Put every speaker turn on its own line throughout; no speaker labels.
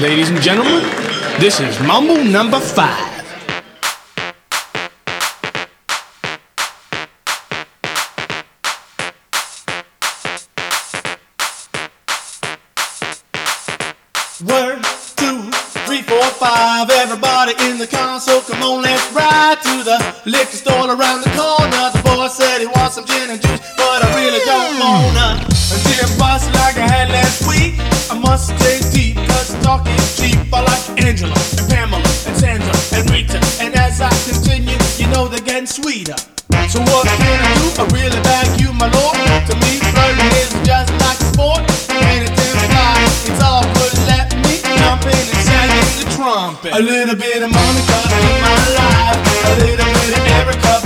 Ladies and gentlemen, this is Mambo number five.
One, two, three, four, five. Everybody in the car, so come on, let's ride to the liquor store around the corner. The boy said he wants some gin and juice, but I really don't hmm. wanna. A gin boss like I had last week. I must stay deep, cheap. Like Angela and Pamela and Sandra and Rita. And as I continue, you know they're getting sweeter. So what can I do? I really my lord. To me, flirting is just like a sport. Fly, it's all good. Let me jump in and sing in the trumpet. A little bit of Monica in my life. A little bit of Erica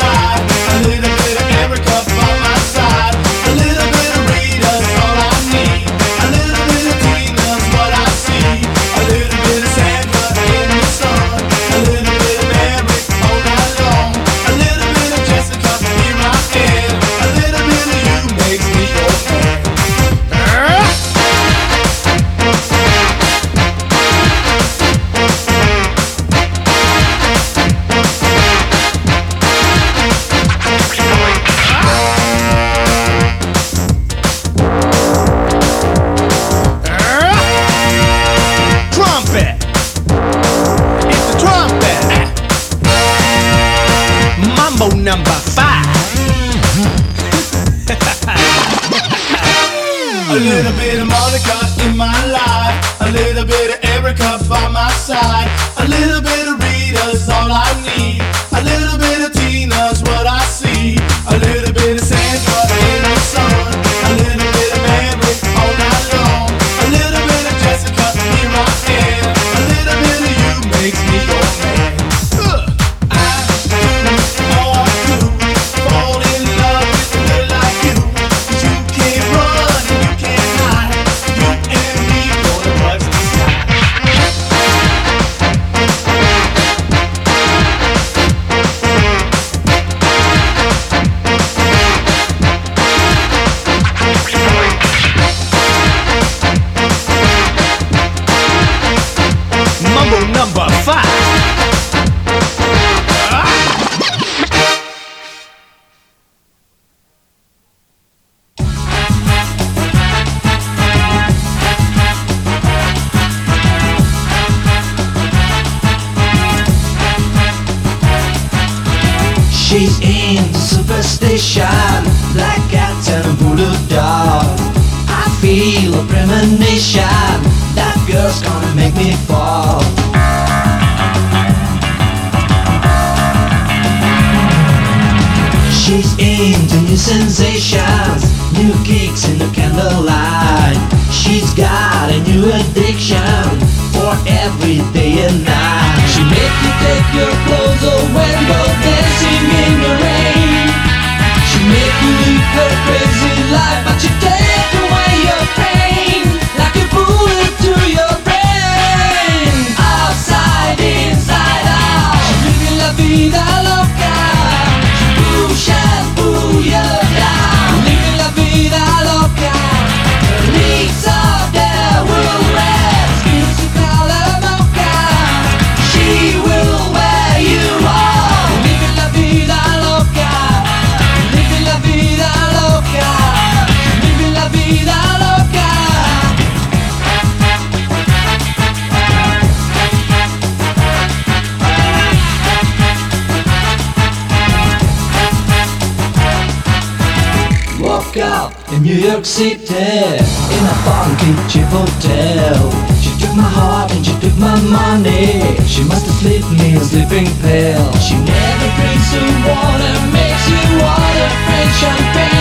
York City in a funky cheap hotel. She took my heart and she took my money. She must have slipped me a sleeping pill. She never drinks the water, makes you water, French champagne.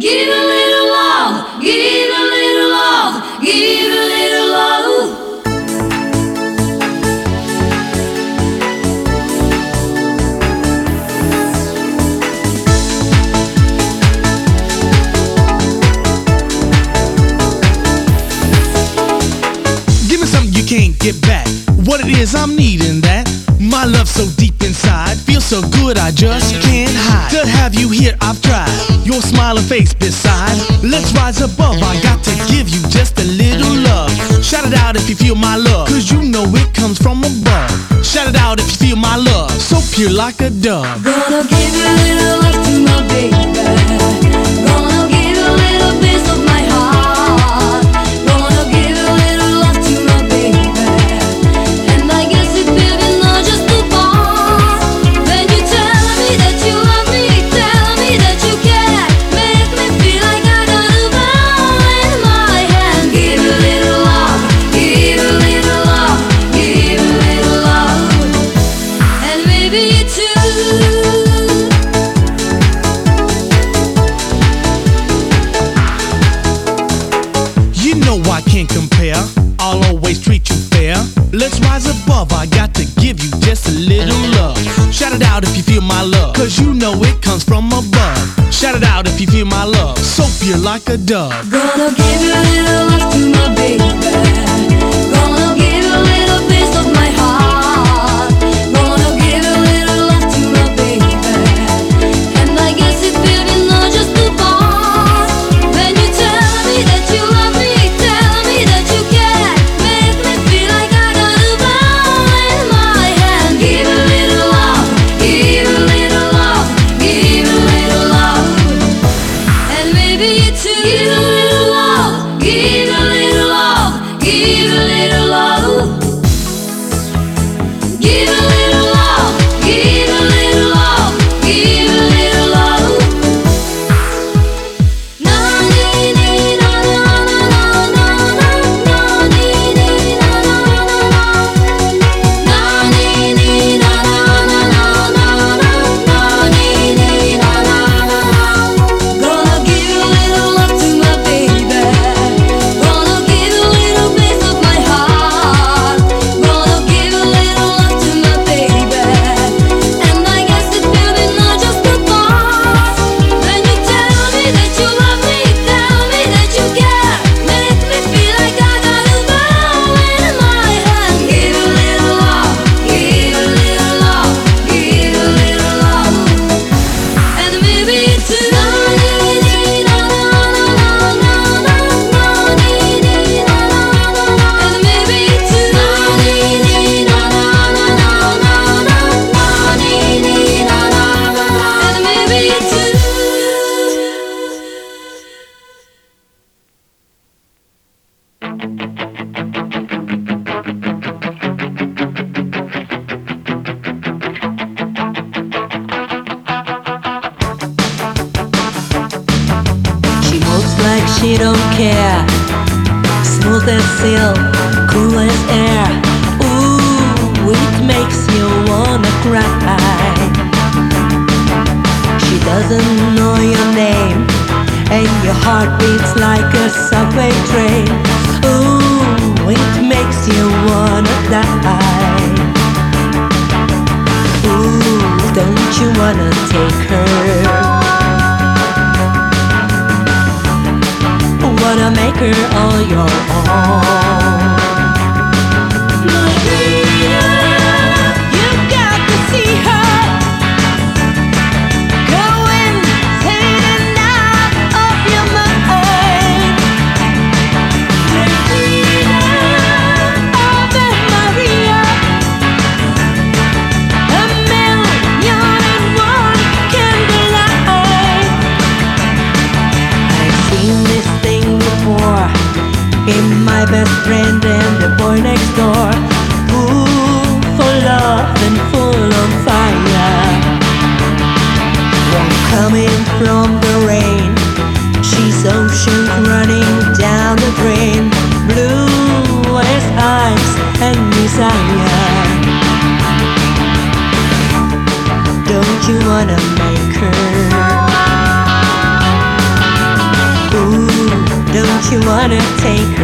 Give a little love, give a little love, give a little love.
Give me something you can't get back. What it is, I'm needing that. My love so deep inside, feels so good I just can't hide. To have you here, I've tried. Your smiling face beside, let's rise above. I got to give you just a little love. Shout it out if you feel my love, cause you know it comes from above. Shout it out if you feel my love, so pure like a dove.
Gonna give you a little love to my baby.
Gonna out if you feel my love, cause you know it comes from above. Shout it out if you feel my love, so pure like a dove.
Gonna give a little love to my baby.
next door. Ooh, full love and full of fire. One coming from the rain. She's ocean running down the drain. Blue as ice and desire. Don't you wanna make her? Ooh, don't you wanna take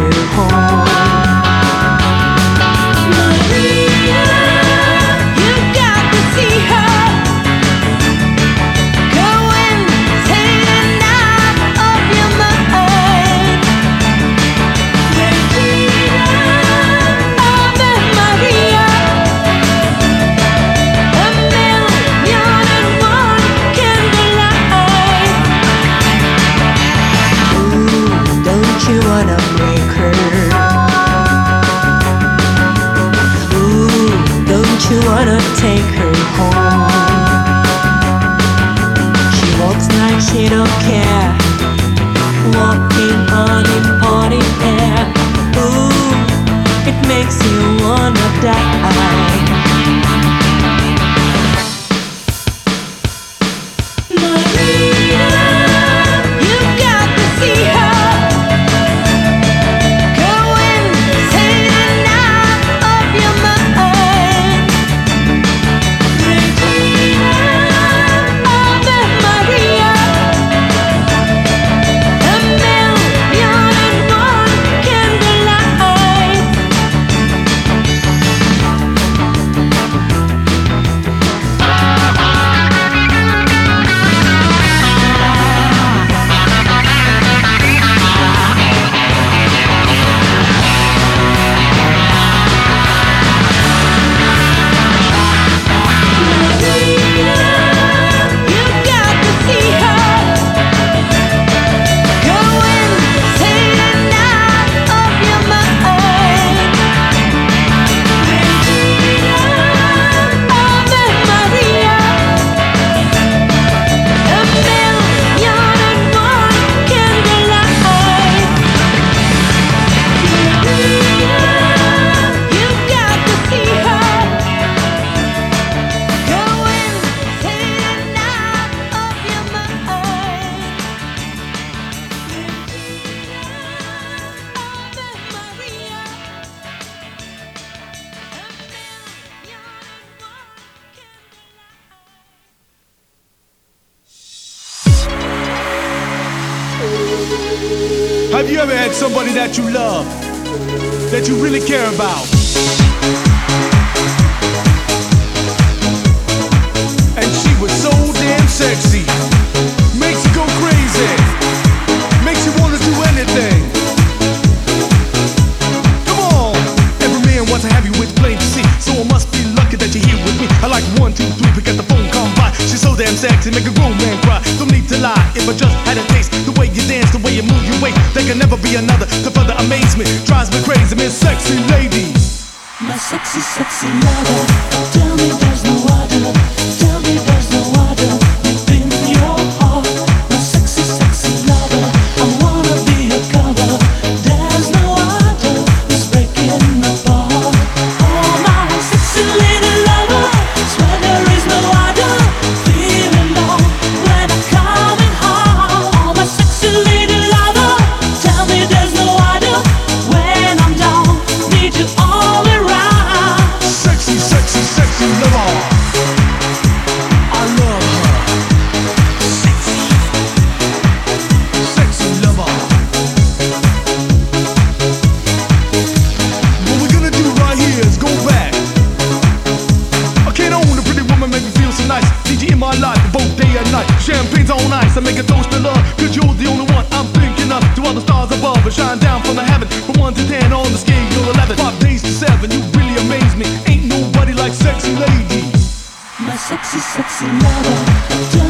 sexy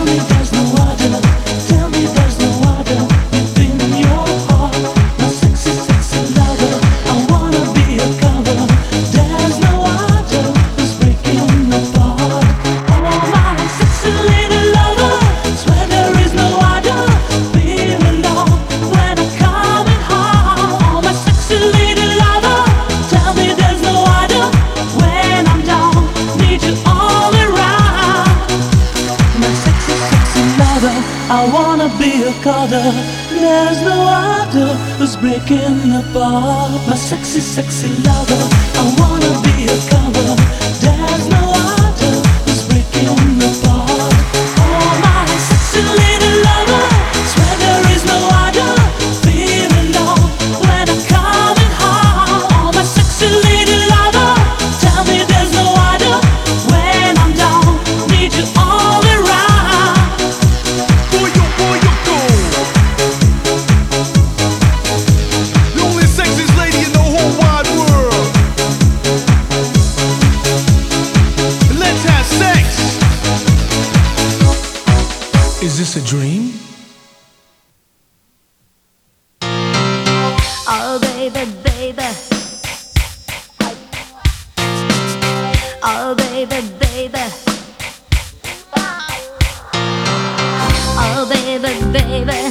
baby,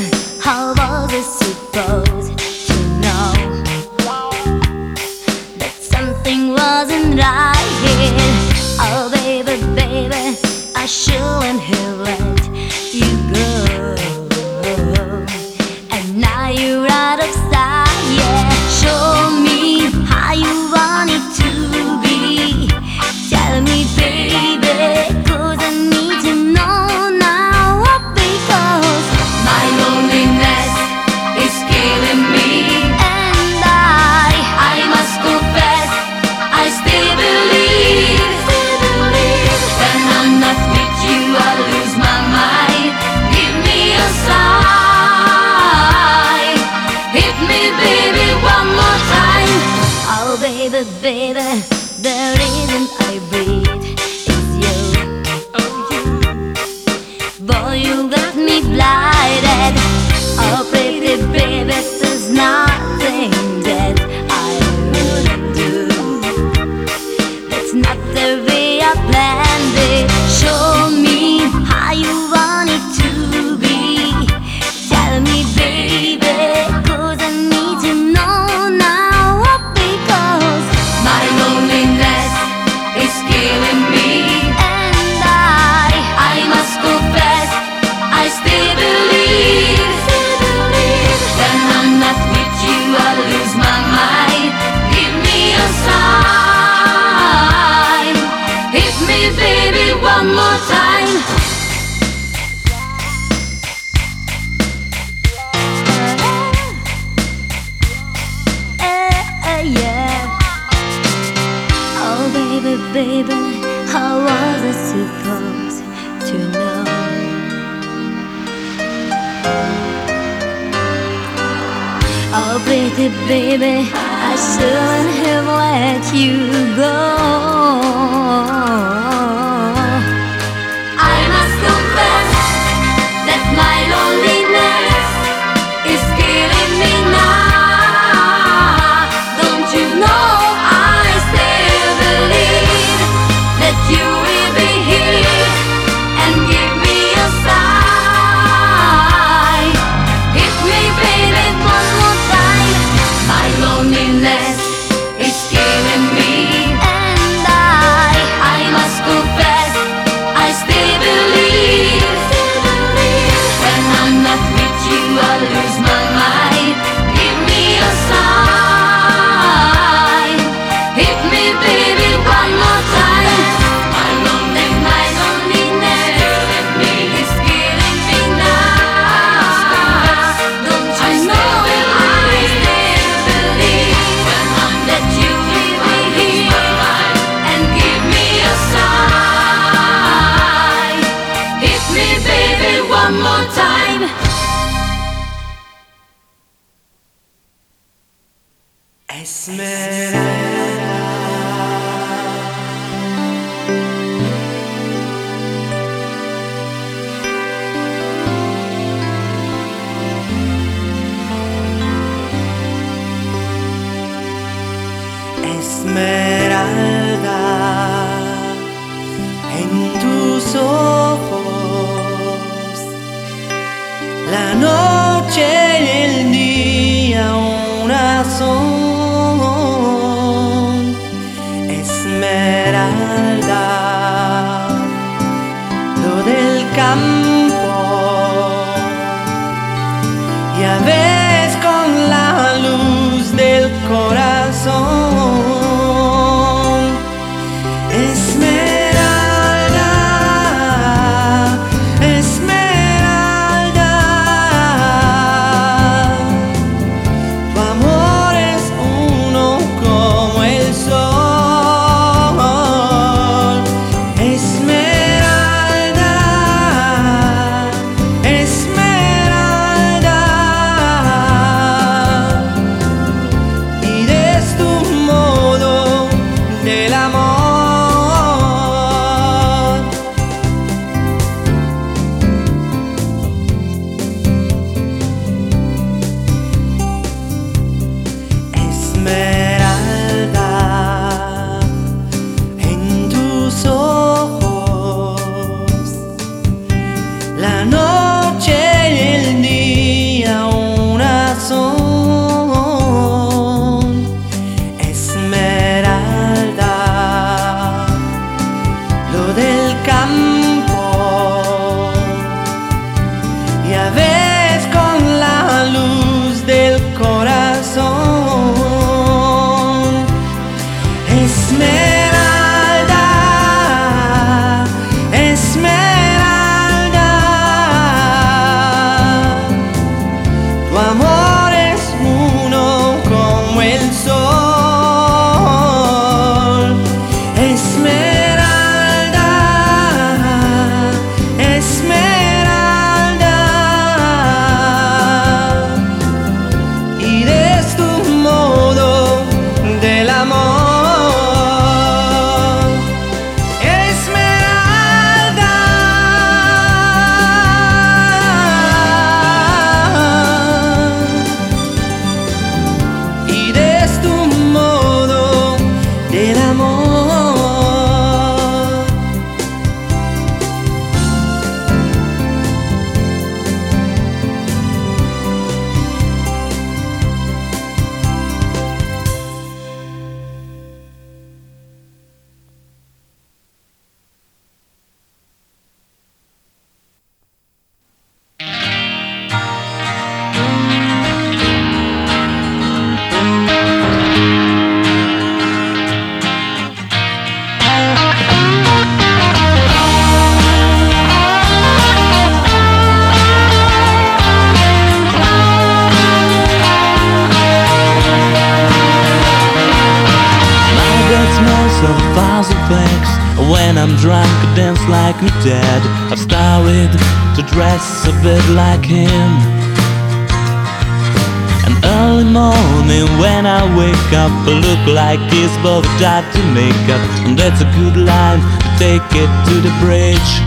to
make up. And that's a good line. Take it to the bridge.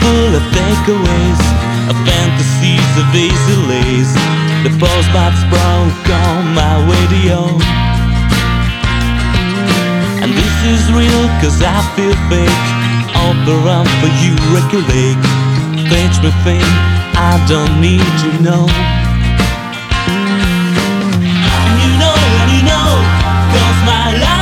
full of takeaways Of fantasies of easy lays The postbox broke on my radio. And this is real cause I feel fake. All Opera for you, regulate, Lake. Fetch me fame, I don't need to know. And you know, and you know Cause my life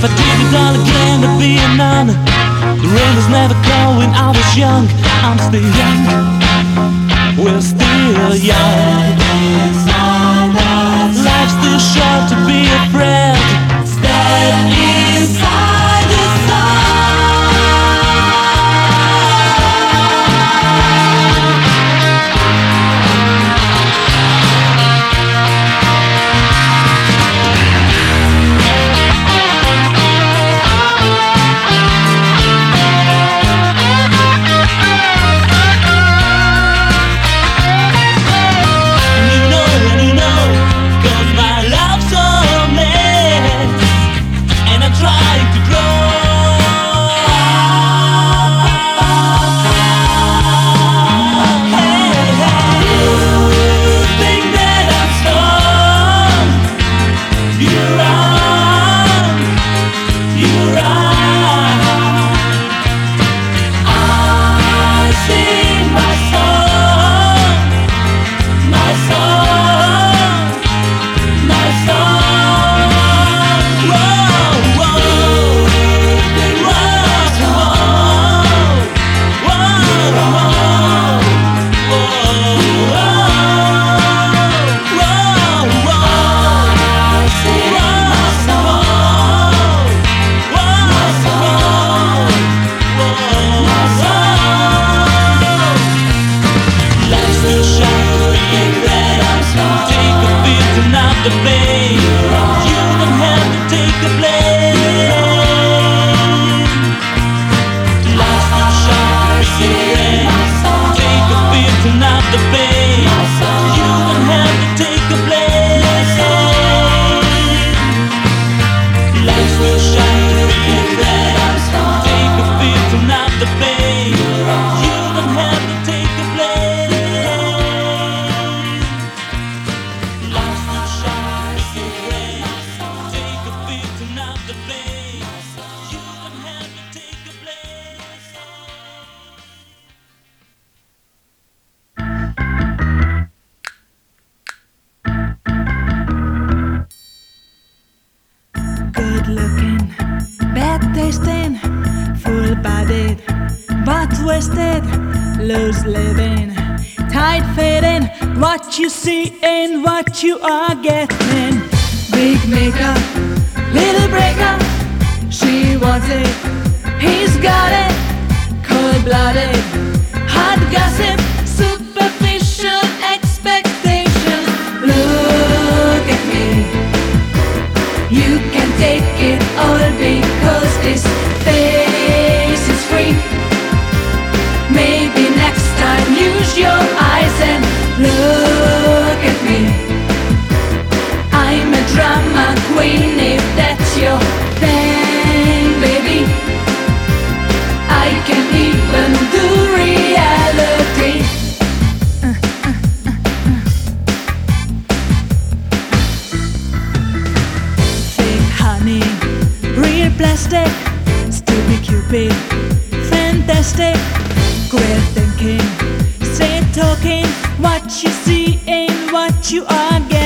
If I did it all again, I'd be a nun. The rain was never cold when I was young. I'm still young. We're still young. Life's too short to be afraid. Step in. you
are getting. you
again.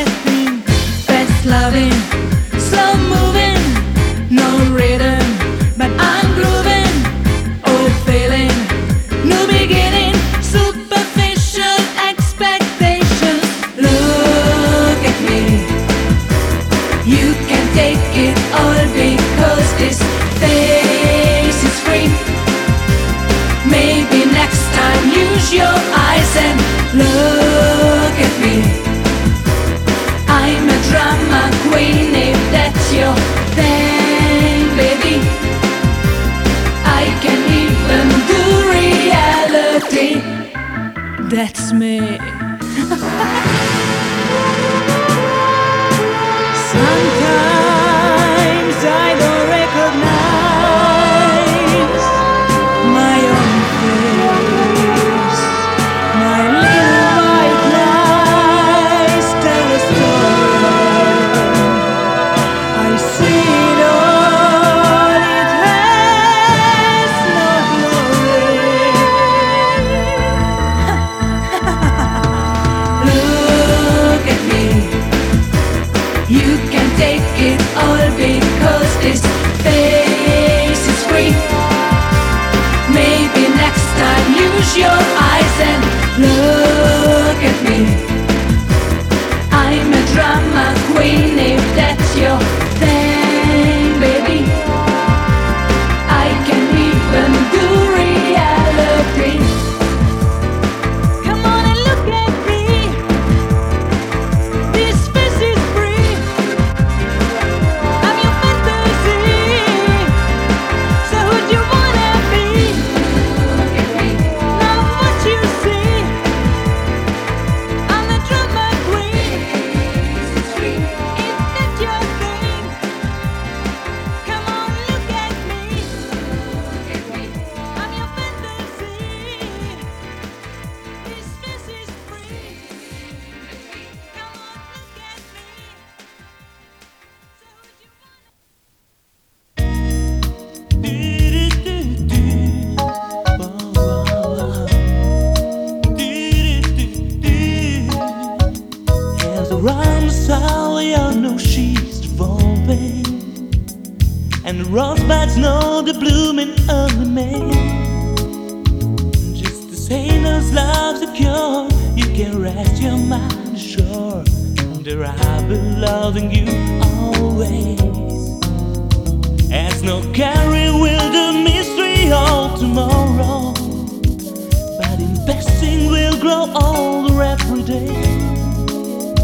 Day.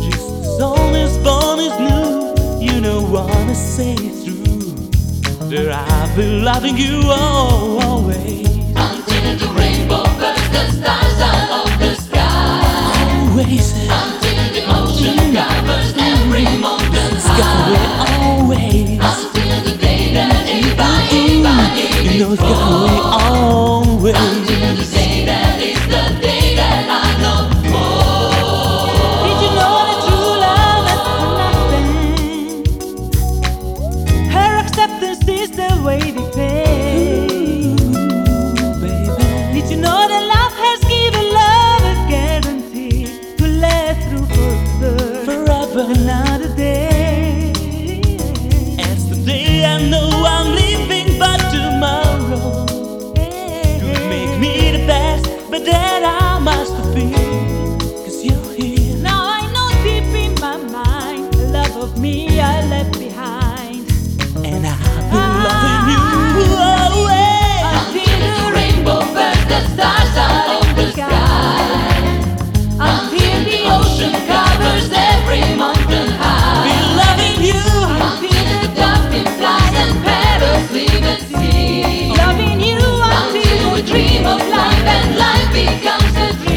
Just as born is new, you know wanna say it through. I've been loving you all, always.
Until the rainbow bursts the stars out the sky.
Always.
Until the ocean covers every mountain high.
always.
Until the day that Eva, Eva,
You know it's got way always.
could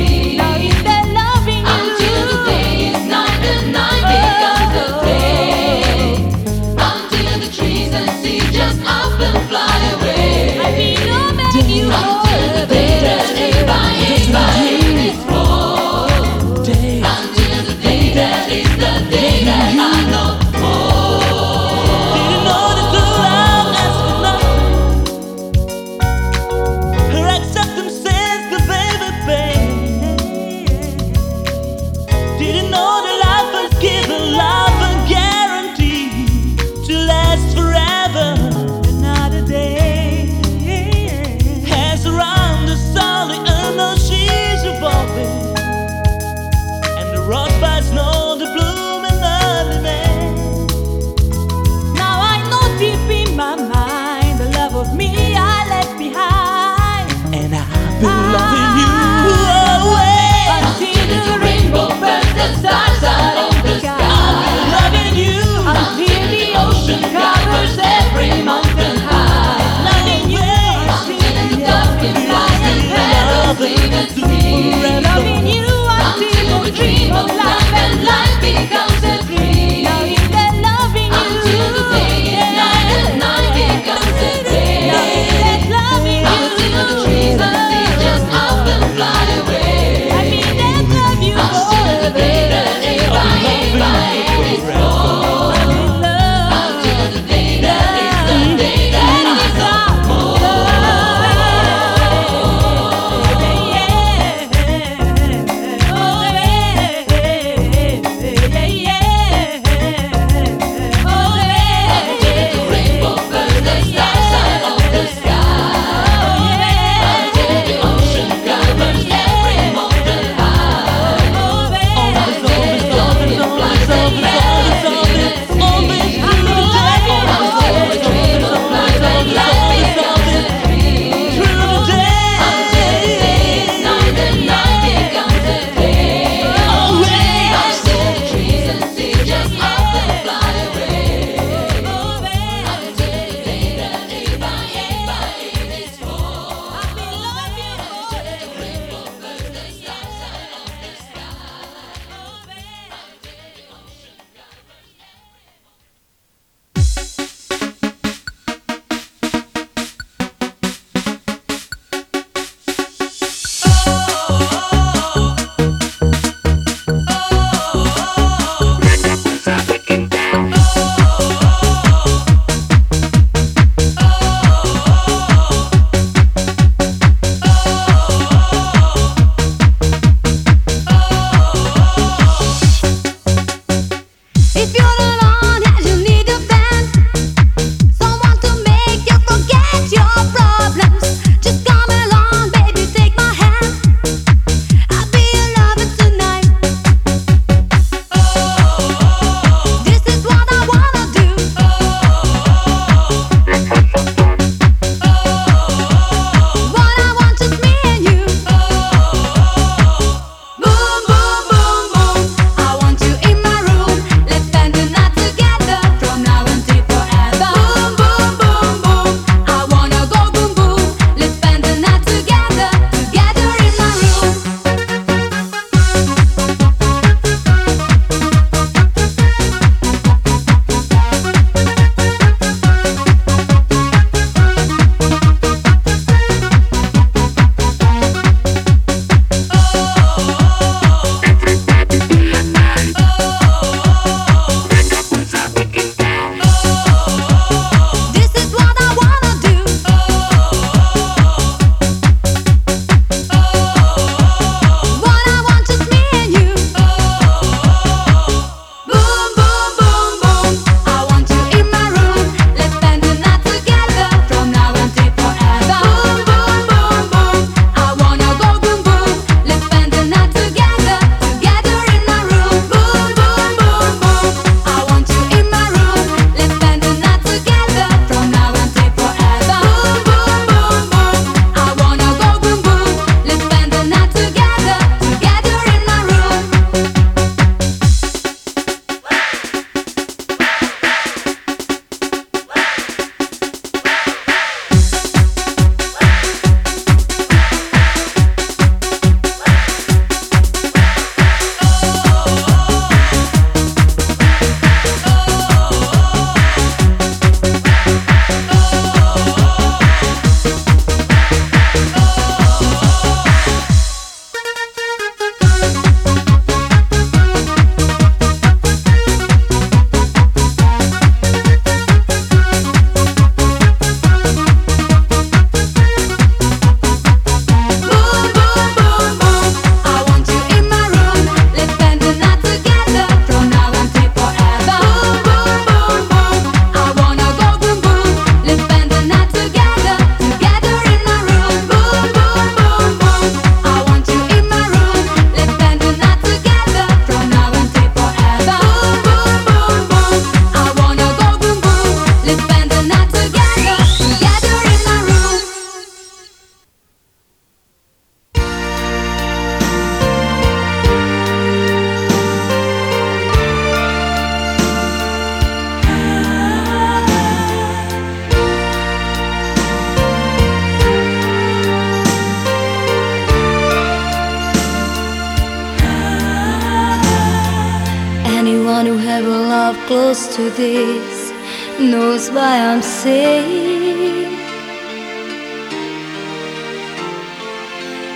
ever close to this knows why I'm saying.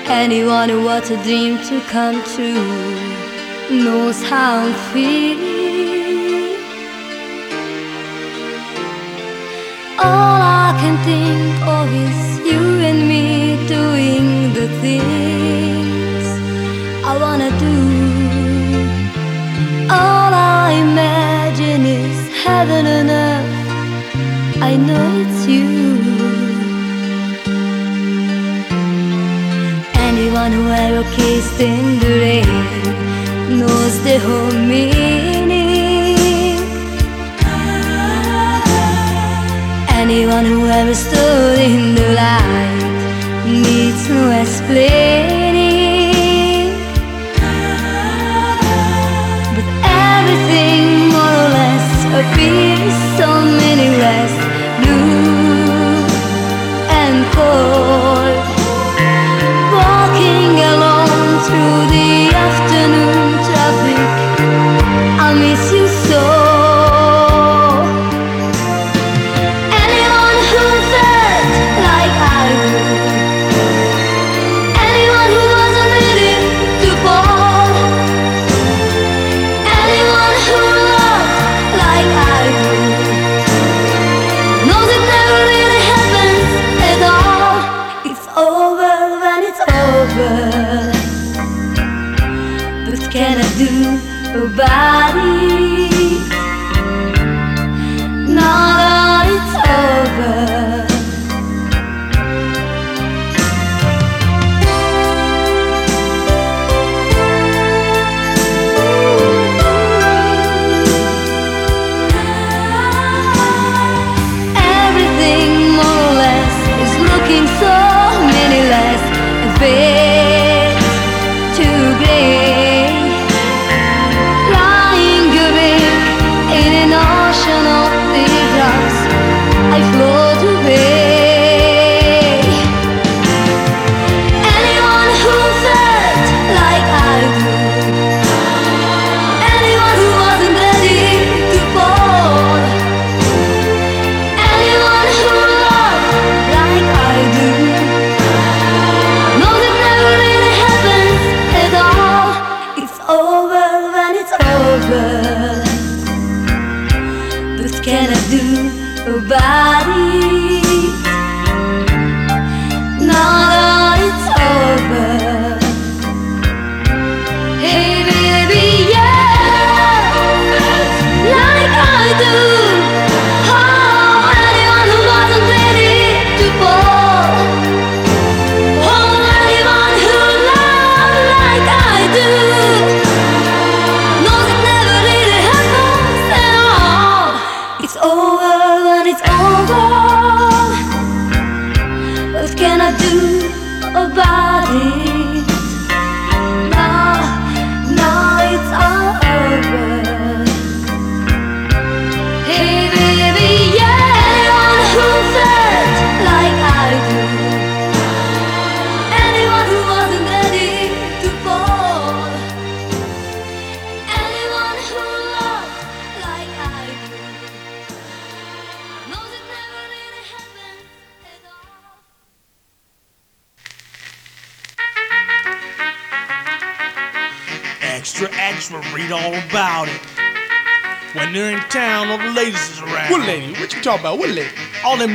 Anyone who wants a dream to come true knows how I'm feeling. All I can think of is you and me doing the things I wanna do. Heaven and earth. I know it's you. Anyone who ever kissed in the rain knows the whole meaning. Anyone who ever stood in the light needs no explaining. Less appears so and. Walking alone through the afternoon traffic, I miss you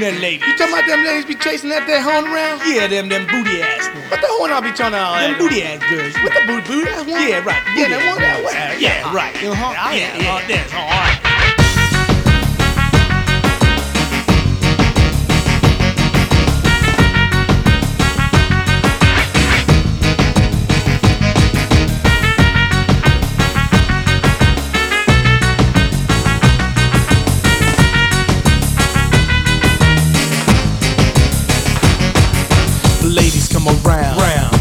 Them ladies.
You talking about them ladies be chasing after that horn around?
Yeah, them them booty ass ones.
What the horn I be trying to all
Them booty ass girls.
What the booty booty ass one?
Yeah, right.
Yeah, that one, that.
Uh, Yeah, right.
Uh-huh.
Yeah,
Yeah,
yeah,
uh,
that's all right. Ladies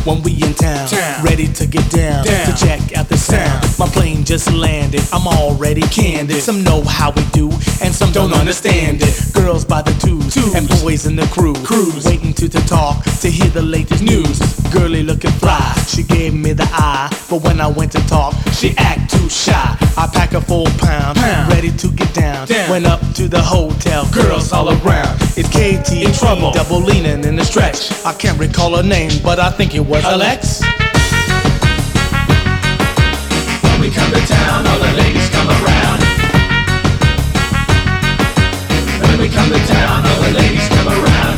when we in town,
Town.
ready to get down,
Down.
to check out the sound. My plane just landed, I'm already candid. Some know how we do, and some don't understand it. Girls by the twos, twos. and boys in the crew, crews waiting to, to talk to hear the latest news. Girly looking fly, she gave me the eye, but when I went to talk, she act too shy. I pack a full pound, ready to get down. Went up to the hotel, girls all around. It's KT in trouble, double leaning in the stretch. I can't recall her name, but I think it was Alex.
When we come to town, all the ladies come around. We come to town, all the ladies come around.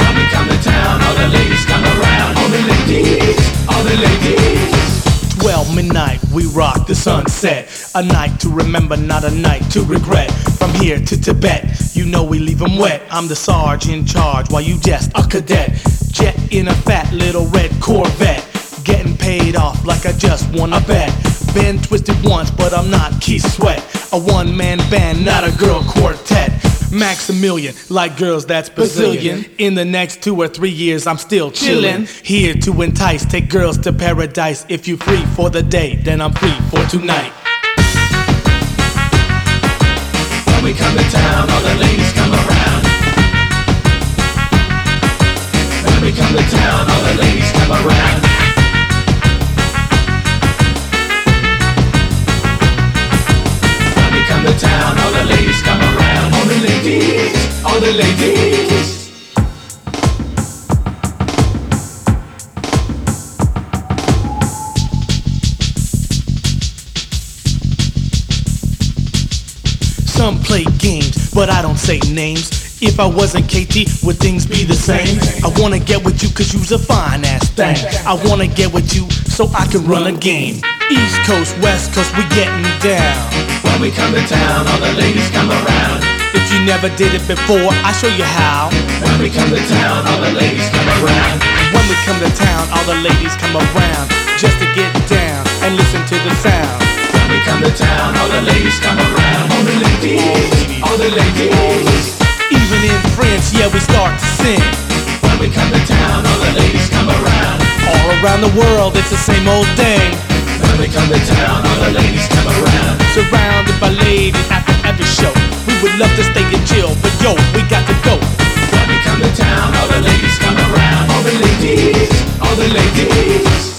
When we come to town, all the ladies come around. All the ladies, all the ladies.
12 midnight, we rock the sunset. A night to remember, not a night to regret. From here to Tibet, you know we leave 'em wet. I'm the sarge in charge while you just a cadet. Jet in a fat little red Corvette. Getting paid off like I just won a bet. Been twisted once, but I'm not Keith Sweat. A one man band, not a girl quartet. Maximilian, like girls, that's Brazilian. In the next two or three years, I'm still chillin'. Here to entice, take girls to paradise. If you free for the day, then I'm free for tonight.
When we come to town, all the ladies come around. When we come to town, all the ladies come around. The ladies.
Some play games, but I don't say names. If I wasn't KT, would things be the same? I wanna get with you cause you's a fine ass thing. I wanna get with you so I can run a game. East Coast, West Coast, we getting down.
When we come to town, all the ladies come around.
If you never did it before, I show you how.
When we come to town, all the ladies come around.
When we come to town, all the ladies come around just to get down and listen to the sound.
When we come to town, all the ladies come around. All the ladies, all the ladies.
Even in France, yeah, we start to sing.
When we come to town, all the ladies come around.
All around the world, it's the same old thing.
When we come to town, all the ladies come around.
Surrounded by ladies after show. We would love to stay and chill, but yo, we got to go.
When we come to town, all the ladies come around. All the ladies, all the ladies.